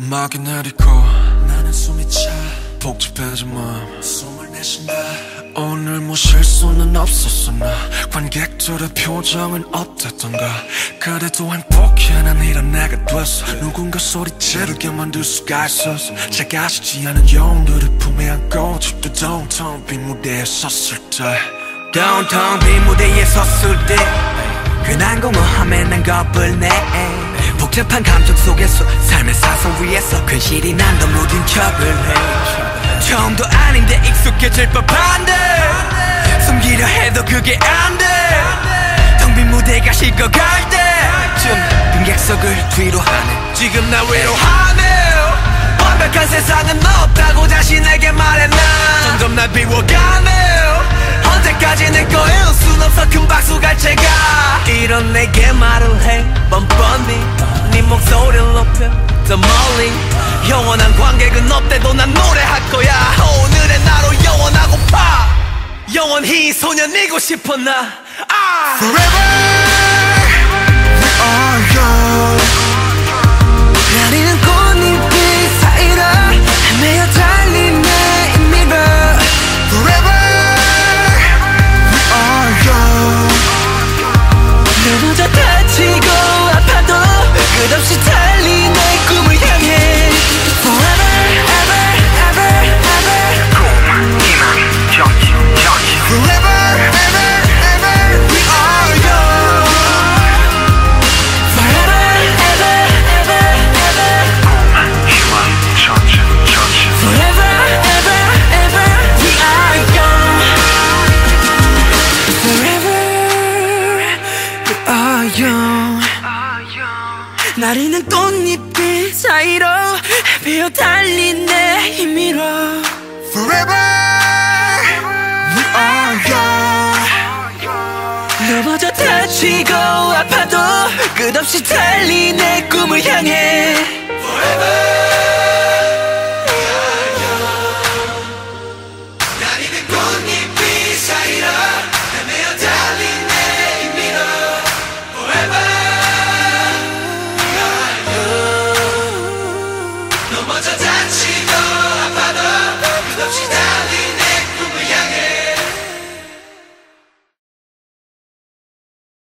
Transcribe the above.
음악이 내리고 나는 숨이 차. 복잡해진 마음. 숨을 내쉰다. 오늘 뭐 실수는 없었어 나 관객들의 표정은 어땠던가? 그래도 행복해 난 이런 내가 됐어. 누군가 소리 지르게 만들 수가 있었어 작아지지 않은 영웅들을 품에 안고 집도 downtown 빈 무대에 섰을 때. Downtown 빈 무대에 섰을 때. 흔한 공허함에 난 겁을 내 복잡한 감정 속에서 삶의 사선 위에서 근실이 난더 무딘 척을 해. 처음도 아닌데 익숙해질 법한데. 숨기려 해도 그게 안돼 텅 빈 무대가 식어갈 때쯤 빈객석을 뒤로 하네. 지금 나 외로워하네. 완벽한 세상은 없다고 자신에게 말해 난 점점 날 비워가 목소리를 높여 더 멀리. 영원한 관객은 없대도 난 노래할 거야. 오늘의 나로 영원하고파. 영원히 소년이고 싶어 나. 아! Forever 나리는 꽃잎빛 사이로 헤매어 달린 내 힘으로. Forever. We are young. 넘어져 다치고 아파도 끝없이 달리 내 꿈을 향해